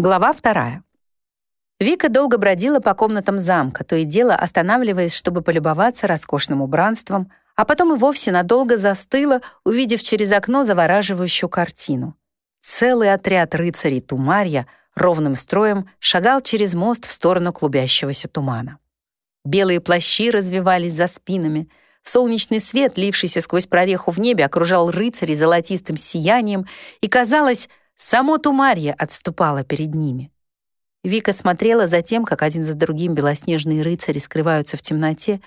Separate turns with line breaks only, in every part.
Глава вторая. Вика долго бродила по комнатам замка, то и дело останавливаясь, чтобы полюбоваться роскошным убранством, а потом и вовсе надолго застыла, увидев через окно завораживающую картину. Целый отряд рыцарей Тумарья ровным строем шагал через мост в сторону клубящегося тумана. Белые плащи развивались за спинами, солнечный свет, лившийся сквозь прореху в небе, окружал рыцарей золотистым сиянием, и, казалось, Само Тумарье отступало перед ними. Вика смотрела за тем, как один за другим белоснежные рыцари скрываются в темноте,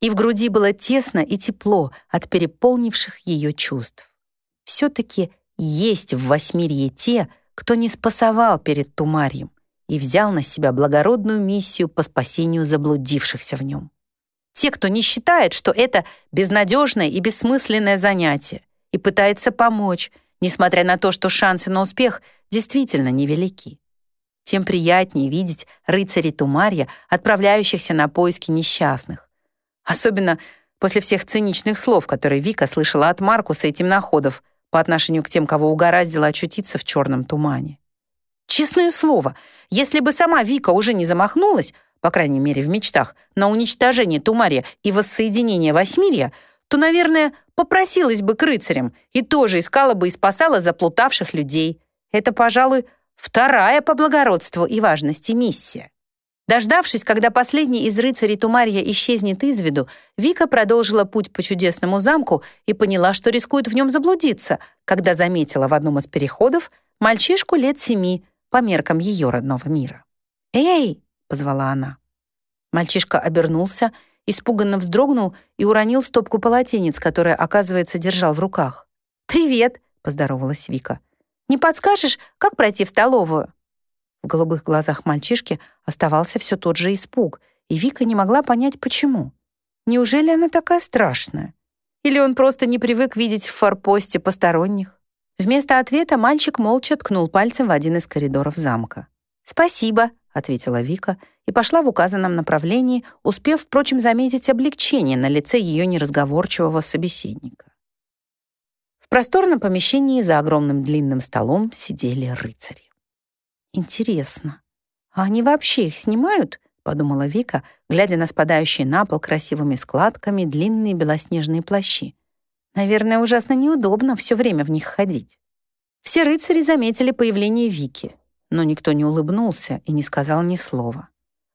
и в груди было тесно и тепло от переполнивших ее чувств. Все-таки есть в Восьмирье те, кто не спасовал перед Тумарьем и взял на себя благородную миссию по спасению заблудившихся в нем. Те, кто не считает, что это безнадежное и бессмысленное занятие, и пытается помочь, несмотря на то, что шансы на успех действительно невелики. Тем приятнее видеть рыцарей Тумарья, отправляющихся на поиски несчастных. Особенно после всех циничных слов, которые Вика слышала от Маркуса и темноходов по отношению к тем, кого угораздило очутиться в черном тумане. Честное слово, если бы сама Вика уже не замахнулась, по крайней мере в мечтах, на уничтожение Тумария и воссоединение Восьмирья, то, наверное, попросилась бы к рыцарям и тоже искала бы и спасала заплутавших людей. Это, пожалуй, вторая по благородству и важности миссия. Дождавшись, когда последний из рыцарей Тумарья исчезнет из виду, Вика продолжила путь по чудесному замку и поняла, что рискует в нем заблудиться, когда заметила в одном из переходов мальчишку лет семи по меркам ее родного мира. «Эй!» — позвала она. Мальчишка обернулся испуганно вздрогнул и уронил стопку полотенец, которые, оказывается, держал в руках. «Привет!» — поздоровалась Вика. «Не подскажешь, как пройти в столовую?» В голубых глазах мальчишки оставался все тот же испуг, и Вика не могла понять, почему. Неужели она такая страшная? Или он просто не привык видеть в форпосте посторонних? Вместо ответа мальчик молча ткнул пальцем в один из коридоров замка. «Спасибо», — ответила Вика и пошла в указанном направлении, успев, впрочем, заметить облегчение на лице ее неразговорчивого собеседника. В просторном помещении за огромным длинным столом сидели рыцари. «Интересно, а они вообще их снимают?» — подумала Вика, глядя на спадающие на пол красивыми складками длинные белоснежные плащи. «Наверное, ужасно неудобно все время в них ходить». Все рыцари заметили появление Вики — но никто не улыбнулся и не сказал ни слова.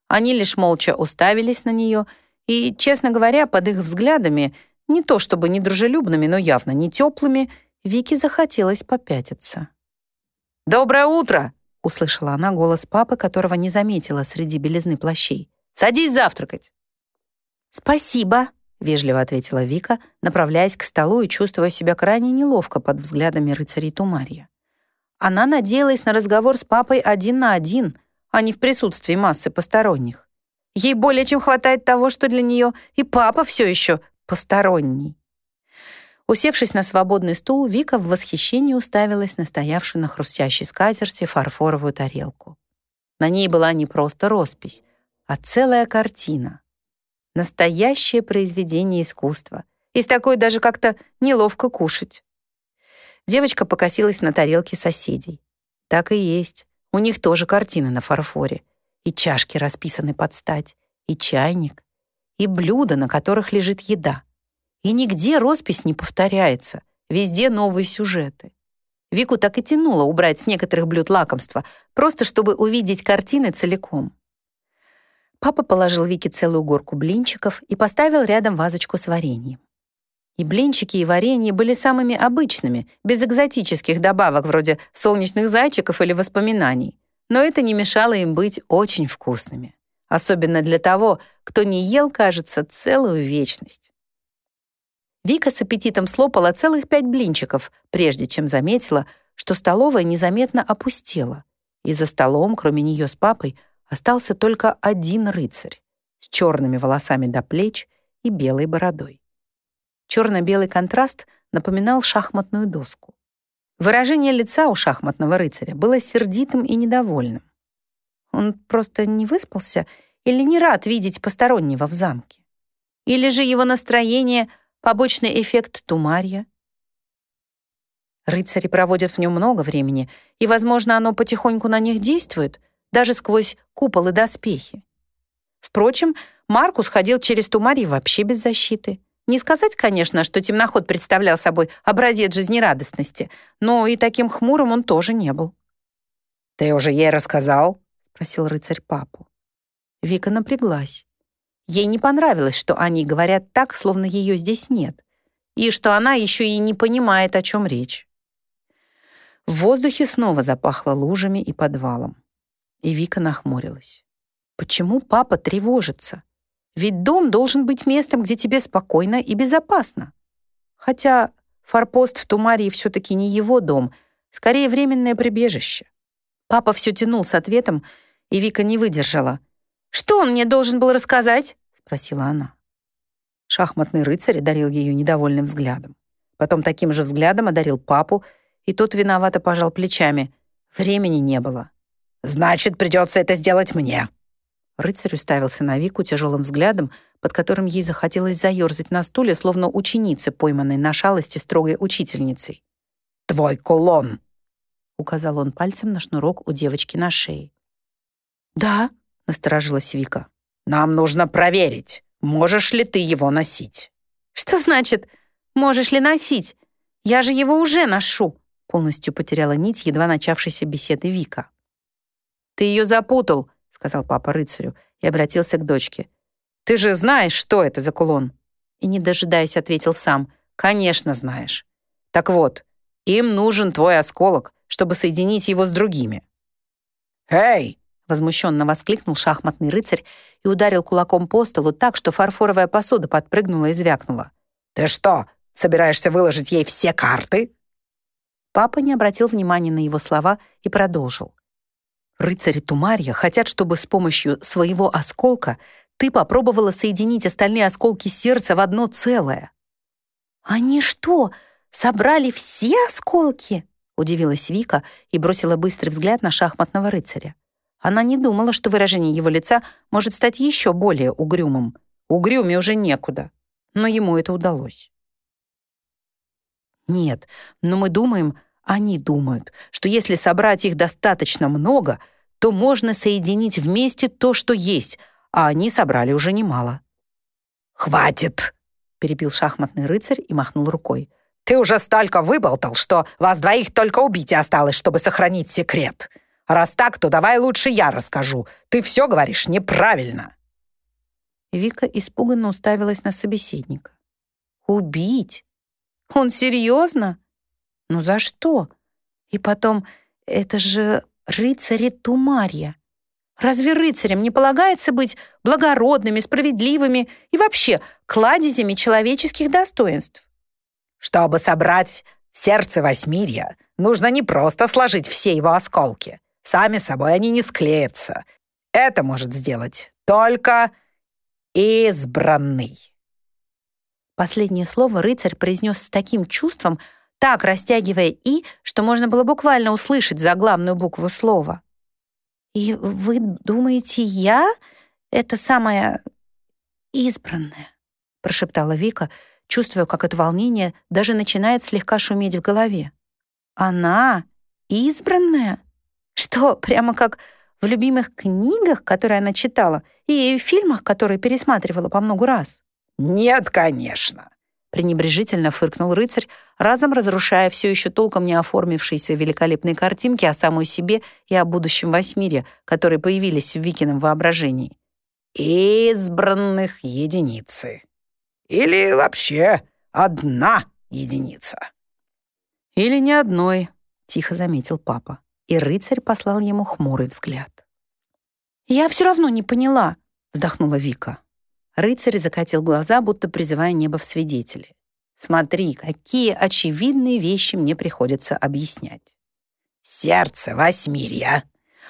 Они лишь молча уставились на нее, и, честно говоря, под их взглядами, не то чтобы недружелюбными, но явно не теплыми, Вике захотелось попятиться. «Доброе утро!» — услышала она голос папы, которого не заметила среди белизны плащей. «Садись завтракать!» «Спасибо!» — вежливо ответила Вика, направляясь к столу и чувствуя себя крайне неловко под взглядами рыцарей Тумарья. Она надеялась на разговор с папой один на один, а не в присутствии массы посторонних. Ей более чем хватает того, что для нее и папа все еще посторонний. Усевшись на свободный стул, Вика в восхищении уставилась на стоявшую на хрустящей скатерти фарфоровую тарелку. На ней была не просто роспись, а целая картина. Настоящее произведение искусства. Из такой даже как-то неловко кушать. Девочка покосилась на тарелки соседей. Так и есть. У них тоже картины на фарфоре. И чашки расписаны под стать, и чайник, и блюда, на которых лежит еда. И нигде роспись не повторяется. Везде новые сюжеты. Вику так и тянуло убрать с некоторых блюд лакомства, просто чтобы увидеть картины целиком. Папа положил Вике целую горку блинчиков и поставил рядом вазочку с вареньем. И блинчики, и варенье были самыми обычными, без экзотических добавок вроде солнечных зайчиков или воспоминаний. Но это не мешало им быть очень вкусными. Особенно для того, кто не ел, кажется, целую вечность. Вика с аппетитом слопала целых пять блинчиков, прежде чем заметила, что столовая незаметно опустела, и за столом, кроме нее с папой, остался только один рыцарь с черными волосами до плеч и белой бородой. Черно-белый контраст напоминал шахматную доску. Выражение лица у шахматного рыцаря было сердитым и недовольным. Он просто не выспался или не рад видеть постороннего в замке? Или же его настроение — побочный эффект тумарья? Рыцари проводят в нем много времени, и, возможно, оно потихоньку на них действует, даже сквозь купол и доспехи. Впрочем, Маркус ходил через Тумари вообще без защиты. Не сказать, конечно, что темноход представлял собой образец жизнерадостности, но и таким хмурым он тоже не был.
«Ты уже ей рассказал?»
— спросил рыцарь папу. Вика напряглась. Ей не понравилось, что они говорят так, словно ее здесь нет, и что она еще и не понимает, о чем речь. В воздухе снова запахло лужами и подвалом. И Вика нахмурилась. Почему папа тревожится? Ведь дом должен быть местом, где тебе спокойно и безопасно. Хотя форпост в Тумарии все-таки не его дом, скорее временное прибежище. Папа все тянул с ответом, и Вика не выдержала. «Что он мне должен был рассказать?» — спросила она. Шахматный рыцарь одарил ее недовольным взглядом. Потом таким же взглядом одарил папу, и тот виновато пожал плечами. Времени не было.
«Значит, придется это сделать мне»,
Рыцарь уставился на Вику тяжелым взглядом, под которым ей захотелось заерзать на стуле, словно ученице, пойманной на шалости строгой учительницей.
«Твой кулон!»
— указал он пальцем на шнурок у девочки на шее. «Да?» — насторожилась Вика.
«Нам нужно проверить, можешь ли ты его носить».
«Что значит, можешь ли носить? Я же его уже ношу!» Полностью потеряла нить едва начавшейся беседы Вика. «Ты ее запутал!» — сказал папа рыцарю и обратился к дочке. «Ты же знаешь, что это за кулон?» И, не дожидаясь, ответил сам. «Конечно знаешь. Так вот, им нужен твой осколок, чтобы соединить его с другими».
«Эй!»
— возмущенно воскликнул шахматный рыцарь и ударил кулаком по столу так, что фарфоровая посуда подпрыгнула и звякнула.
«Ты что, собираешься выложить ей все карты?»
Папа не обратил внимания на его слова и продолжил. Рыцари Тумарья хотят, чтобы с помощью своего осколка ты попробовала соединить остальные осколки сердца в одно целое. «Они что, собрали все осколки?» удивилась Вика и бросила быстрый взгляд на шахматного рыцаря. Она не думала, что выражение его лица может стать еще более угрюмым. Угрюме уже некуда, но ему это удалось. Нет, но мы думаем, они думают, что если собрать их достаточно много, то можно соединить вместе то, что есть, а они собрали уже немало.
«Хватит!» — перебил шахматный рыцарь и махнул рукой. «Ты уже столько выболтал, что вас двоих только убить осталось, чтобы сохранить секрет. Раз так, то давай лучше я расскажу. Ты все говоришь неправильно».
Вика испуганно уставилась на собеседника. «Убить? Он серьезно?» Ну за что? И потом, это же рыцари Тумарья. Разве рыцарям не полагается быть благородными, справедливыми и вообще кладезями человеческих достоинств?
Чтобы собрать сердце Восьмирья, нужно не просто сложить все его осколки. Сами собой они не склеятся. Это может сделать только избранный.
Последнее слово рыцарь произнес с таким чувством, так растягивая «и», что можно было буквально услышать заглавную букву слова. «И вы думаете, я — это самая избранная?» — прошептала Вика, чувствуя, как от волнения даже начинает слегка шуметь в голове. «Она избранная? Что, прямо как в любимых книгах, которые она читала, и в фильмах, которые пересматривала по много раз?»
«Нет, конечно
пренебрежительно фыркнул рыцарь, разом разрушая все еще толком не оформившиеся великолепные картинки о самой себе и о будущем Восьмире, которые появились в Викином воображении.
«Избранных единицы. Или вообще одна единица».
«Или ни одной», — тихо заметил папа, и рыцарь послал ему хмурый взгляд. «Я все равно не поняла», — вздохнула Вика. Рыцарь закатил глаза, будто призывая небо в свидетели. «Смотри, какие очевидные вещи мне приходится объяснять».
«Сердце Восьмирья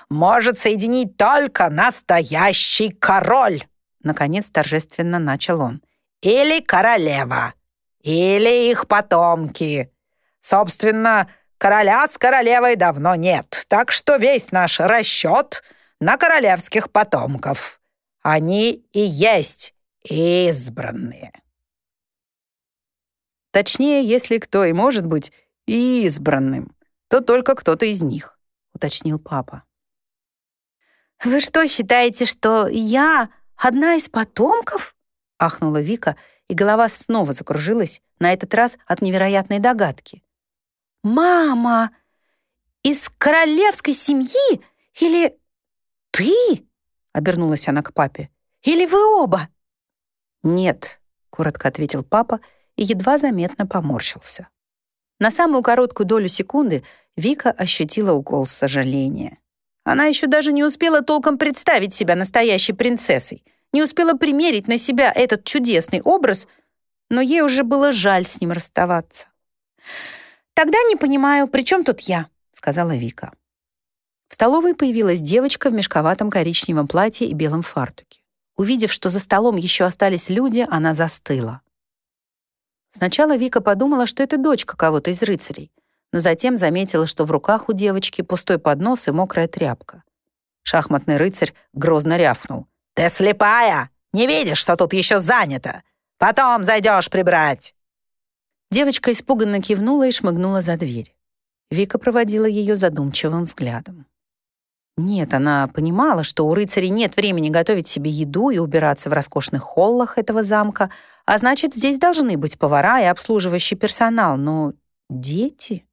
может соединить только настоящий король!» Наконец торжественно начал он. «Или королева, или их потомки. Собственно, короля с королевой давно нет, так что весь наш расчет на королевских потомков. Они и есть избранные.
Точнее, если кто и может быть
избранным, то только кто-то из них», — уточнил папа.
«Вы что, считаете, что я одна из потомков?» — ахнула Вика, и голова снова закружилась, на этот раз от невероятной догадки. «Мама! Из королевской семьи? Или ты?» — обернулась она к папе. «Или вы оба?»
«Нет», — коротко ответил папа и едва заметно поморщился.
На самую короткую долю секунды Вика ощутила укол сожаления. Она еще даже не успела толком представить себя настоящей принцессой, не успела примерить на себя этот чудесный образ, но ей уже было жаль с ним расставаться. «Тогда не понимаю, при чем тут я?» — сказала Вика. В столовой появилась девочка в мешковатом коричневом платье и белом фартуке. Увидев, что за столом еще остались люди, она застыла. Сначала Вика подумала, что это дочка кого-то из рыцарей, но затем заметила, что в руках у девочки пустой поднос и мокрая тряпка. Шахматный рыцарь грозно рявкнул.
«Ты слепая! Не видишь, что тут еще занято? Потом зайдешь прибрать!»
Девочка испуганно кивнула и шмыгнула за дверь. Вика проводила ее задумчивым взглядом. Нет, она понимала, что у рыцарей нет времени готовить себе еду и убираться в роскошных холлах этого замка, а значит, здесь должны быть повара и обслуживающий персонал, но дети...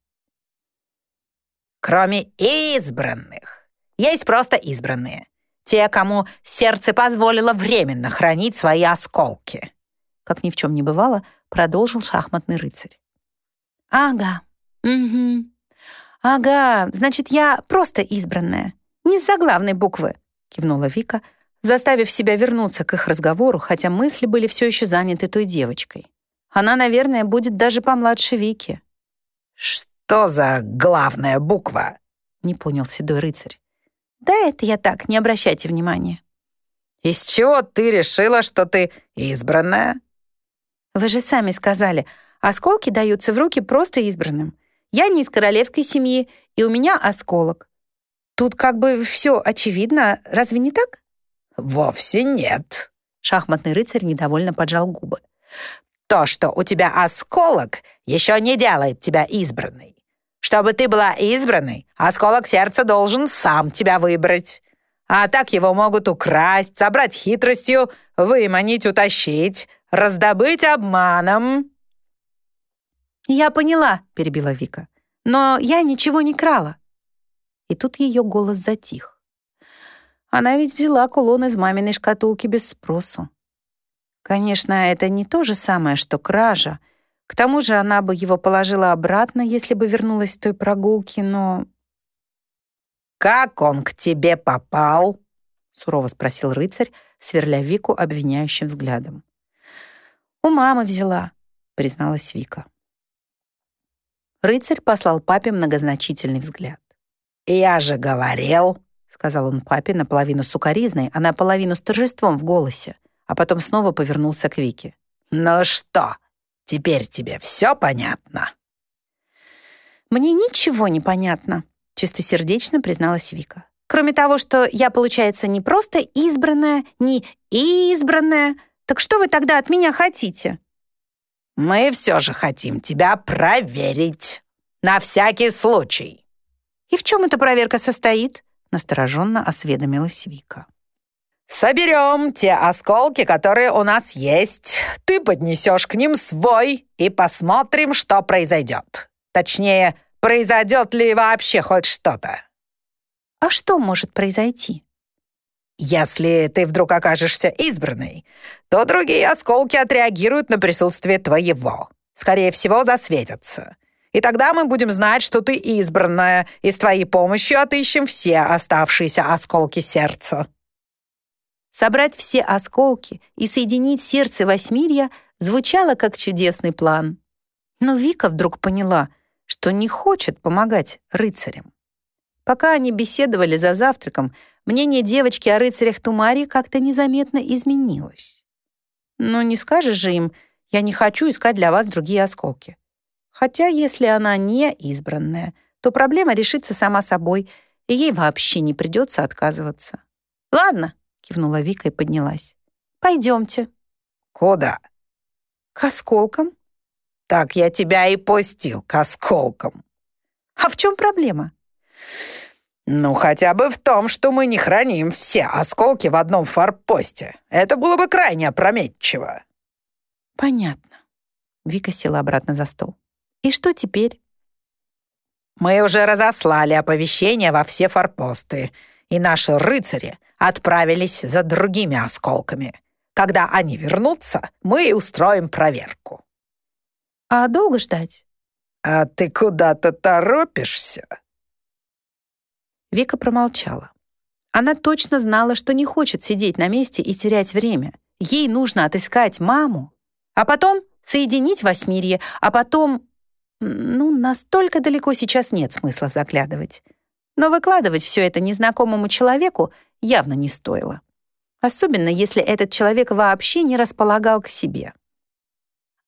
Кроме избранных. Есть просто избранные. Те, кому сердце позволило временно хранить свои осколки.
Как ни в чем не бывало, продолжил шахматный рыцарь. «Ага, угу. Ага, значит, я просто избранная. «Не из-за главной буквы», — кивнула Вика, заставив себя вернуться к их разговору, хотя мысли были все еще заняты той девочкой. Она, наверное, будет даже помладше Вики.
«Что за главная буква?»
— не понял седой рыцарь. «Да это я так, не обращайте внимания».
«Из чего ты решила, что ты избранная?»
«Вы же сами сказали, осколки даются в руки просто избранным. Я не из королевской семьи, и у меня осколок. Тут как бы все очевидно, разве не так?
Вовсе нет.
Шахматный рыцарь недовольно поджал губы.
То, что у тебя осколок, еще не делает тебя избранной. Чтобы ты была избранной, осколок сердца должен сам тебя выбрать. А так его могут украсть, забрать хитростью, выманить, утащить, раздобыть обманом.
«Я поняла», — перебила Вика. «Но я ничего не крала и тут ее голос затих. Она ведь взяла кулон из маминой шкатулки без спросу. Конечно, это не то же самое, что кража. К тому же она бы его положила обратно, если бы вернулась с той прогулки, но...
«Как он к тебе попал?»
— сурово спросил рыцарь, сверля Вику обвиняющим взглядом. «У мамы взяла», — призналась Вика. Рыцарь послал папе многозначительный взгляд.
«Я же говорил», — сказал он папе наполовину сукоризной, а наполовину с торжеством в голосе, а потом снова повернулся к Вике. «Ну что, теперь тебе все понятно?»
«Мне ничего не понятно», — чистосердечно призналась Вика. «Кроме того, что я, получается, не просто избранная, не избранная. Так что вы тогда от меня хотите?»
«Мы все же хотим тебя проверить. На всякий случай».
«И в чем эта проверка состоит?» — настороженно осведомилась Вика.
«Соберем те осколки, которые у нас есть. Ты поднесешь к ним свой и посмотрим, что произойдет. Точнее, произойдет ли вообще хоть что-то».
«А что может произойти?»
«Если ты вдруг окажешься избранной, то другие осколки отреагируют на присутствие твоего. Скорее всего, засветятся. И тогда мы будем знать, что ты избранная, и с твоей помощью отыщем все оставшиеся осколки сердца».
Собрать все осколки и соединить сердце Восьмирья звучало как чудесный план. Но Вика вдруг поняла, что не хочет помогать рыцарям. Пока они беседовали за завтраком, мнение девочки о рыцарях Тумари как-то незаметно изменилось. Но не скажешь же им, я не хочу искать для вас другие осколки. Хотя, если она не избранная, то проблема решится сама собой, и ей вообще не придется отказываться. «Ладно», — кивнула Вика и поднялась. «Пойдемте».
«Куда?»
«К осколкам».
Так я тебя и пустил к осколкам.
А в чем проблема?
Ну, хотя бы в том, что мы не храним все осколки в одном форпосте. Это было бы крайне опрометчиво.
Понятно. Вика села обратно за стол. И что теперь?
Мы уже разослали оповещение во все форпосты, и наши рыцари отправились за другими осколками. Когда они вернутся, мы устроим проверку.
А долго ждать?
А ты куда-то торопишься?
Вика промолчала. Она точно знала, что не хочет сидеть на месте и терять время. Ей нужно отыскать маму, а потом соединить Восьмирье, а потом... Ну, настолько далеко сейчас нет смысла заглядывать. Но выкладывать все это незнакомому человеку явно не стоило. Особенно, если этот человек вообще не располагал к себе.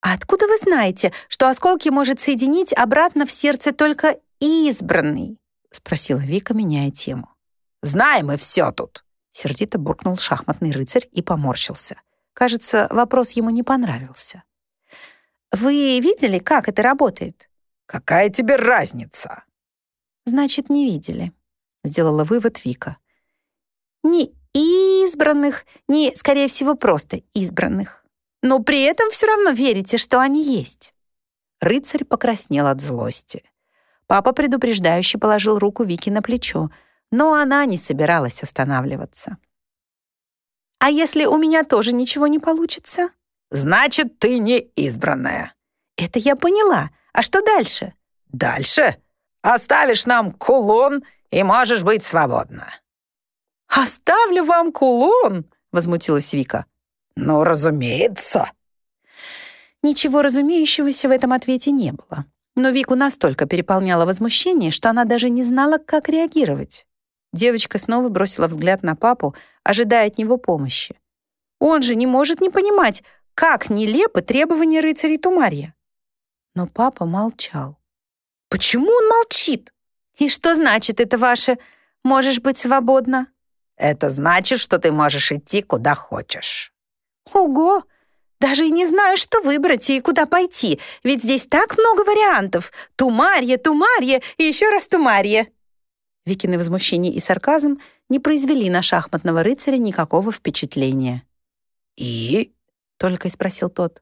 «А откуда вы знаете, что осколки может соединить обратно в сердце только избранный?» — спросила Вика, меняя тему.
«Знаем мы все тут!»
— сердито буркнул шахматный рыцарь и поморщился. Кажется, вопрос ему не понравился. «Вы видели, как это работает?»
«Какая тебе разница?»
«Значит, не видели», — сделала вывод Вика. «Ни избранных, ни, скорее всего, просто избранных. Но при этом все равно верите, что они есть». Рыцарь покраснел от злости. Папа предупреждающе положил руку Вики на плечо, но она не собиралась останавливаться. «А если у меня тоже ничего не получится?»
«Значит, ты не избранная».
«Это я поняла. А что дальше?»
«Дальше? Оставишь нам кулон и можешь быть свободна».
«Оставлю вам кулон?» — возмутилась Вика.
«Ну, разумеется».
Ничего разумеющегося в этом ответе не было. Но Вику настолько переполняло возмущение, что она даже не знала, как реагировать. Девочка снова бросила взгляд на папу, ожидая от него помощи. Он же не может не понимать, как нелепы требования рыцарей Тумарья. Но папа молчал. Почему он молчит? И что значит это ваше «можешь быть свободна»?
Это значит, что ты можешь идти куда хочешь.
Ого! Даже и не знаю, что выбрать и куда пойти, ведь здесь так много вариантов. Тумарье, Тумарье и еще раз Тумарье. Викины возмущение и сарказм не произвели на шахматного рыцаря никакого впечатления.
«И?»
— только и спросил тот.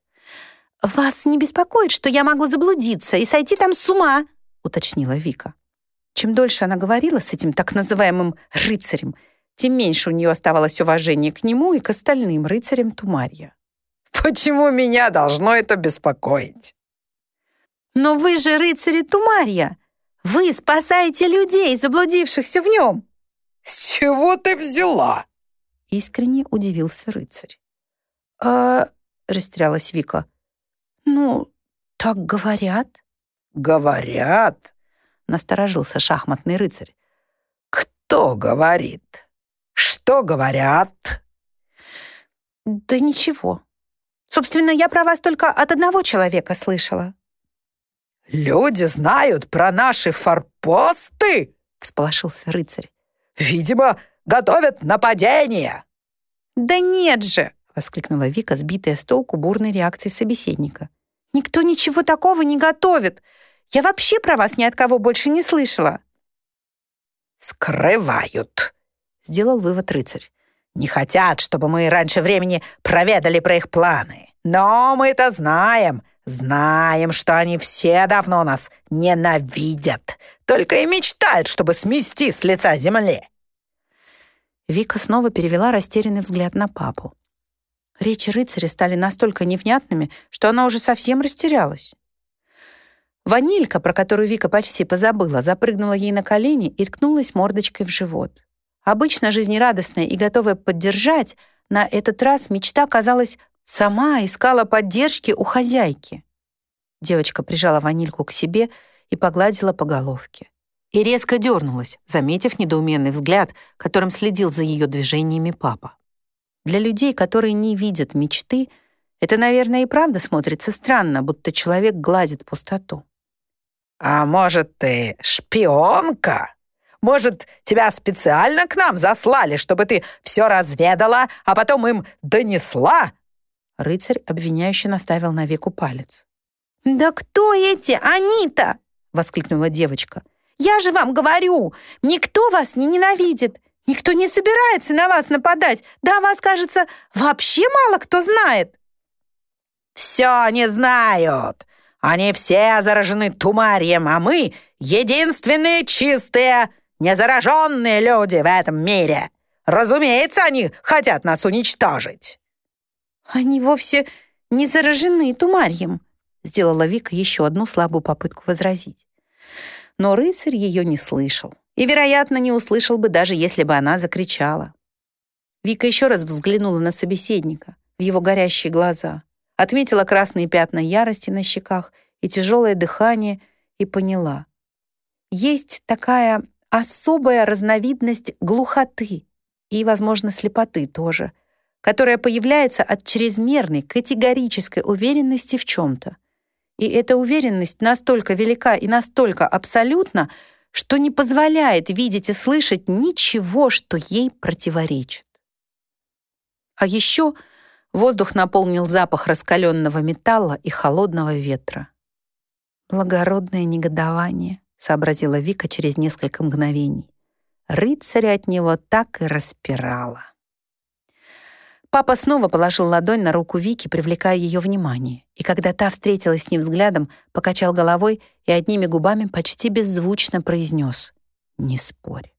«Вас не беспокоит, что я могу заблудиться и сойти там с ума?» — уточнила Вика. Чем дольше она говорила с этим так называемым рыцарем, тем меньше у нее оставалось уважения к нему и к остальным рыцарям Тумарья.
«Почему меня должно это беспокоить?»
«Но вы же рыцари Тумарья! Вы спасаете людей, заблудившихся в нем!»
«С чего ты взяла?»
Искренне удивился рыцарь. «А...» — растерялась Вика. «Ну, так говорят».
«Говорят?» — насторожился шахматный рыцарь. «Кто говорит? Что говорят?»
«Да ничего. Собственно, я про вас только от одного человека слышала».
«Люди знают про наши форпосты?» — всполошился рыцарь. «Видимо, готовят нападение».
«Да нет же!» — воскликнула Вика, сбитая с толку бурной реакцией собеседника. «Никто ничего такого не готовит. Я вообще про вас ни от кого больше не слышала».
«Скрывают», — сделал вывод рыцарь. «Не хотят, чтобы мы раньше времени проведали про их планы. Но мы-то знаем, знаем, что они все давно нас ненавидят, только и мечтают, чтобы смести с лица земли».
Вика снова перевела растерянный взгляд на папу. Речи рыцаря стали настолько невнятными, что она уже совсем растерялась. Ванилька, про которую Вика почти позабыла, запрыгнула ей на колени и ткнулась мордочкой в живот. Обычно жизнерадостная и готовая поддержать, на этот раз мечта, казалось, сама искала поддержки у хозяйки. Девочка прижала ванильку к себе и погладила по головке. И резко дернулась, заметив недоуменный взгляд, которым следил за ее движениями папа. Для людей, которые не видят мечты, это, наверное, и правда смотрится странно, будто человек гладит пустоту.
«А может, ты шпионка? Может, тебя специально к нам заслали, чтобы ты все разведала, а потом им донесла?»
Рыцарь обвиняюще наставил на веку палец. «Да кто эти они-то?» — воскликнула девочка. «Я же вам говорю, никто вас не ненавидит, никто не собирается на вас нападать, да вас, кажется, вообще мало кто знает».
«Все они знают. Они все заражены тумарием, а мы — единственные чистые, незараженные люди в этом мире. Разумеется, они хотят нас уничтожить».
«Они вовсе не заражены тумарьем», сделала Вика еще одну слабую попытку возразить. Но рыцарь ее не слышал. И, вероятно, не услышал бы, даже если бы она закричала. Вика еще раз взглянула на собеседника, в его горящие глаза, отметила красные пятна ярости на щеках и тяжелое дыхание и поняла. Есть такая особая разновидность глухоты и, возможно, слепоты тоже, которая появляется от чрезмерной категорической уверенности в чем-то. И эта уверенность настолько велика и настолько абсолютна, что не позволяет видеть и слышать ничего, что ей противоречит. А еще воздух наполнил запах раскаленного металла и холодного ветра. «Благородное негодование», — сообразила Вика через несколько мгновений. Рыцаря от него так и распирала. Папа снова положил ладонь на руку Вики, привлекая ее внимание, и когда та встретилась с ним взглядом, покачал головой и одними губами почти беззвучно произнес «Не спорь».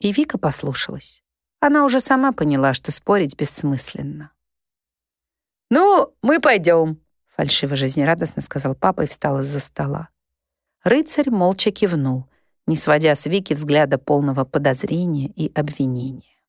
И Вика послушалась. Она уже сама поняла, что спорить бессмысленно.
«Ну, мы пойдем», —
фальшиво жизнерадостно сказал папа и встал из-за стола. Рыцарь молча кивнул, не сводя с Вики взгляда полного подозрения и обвинения.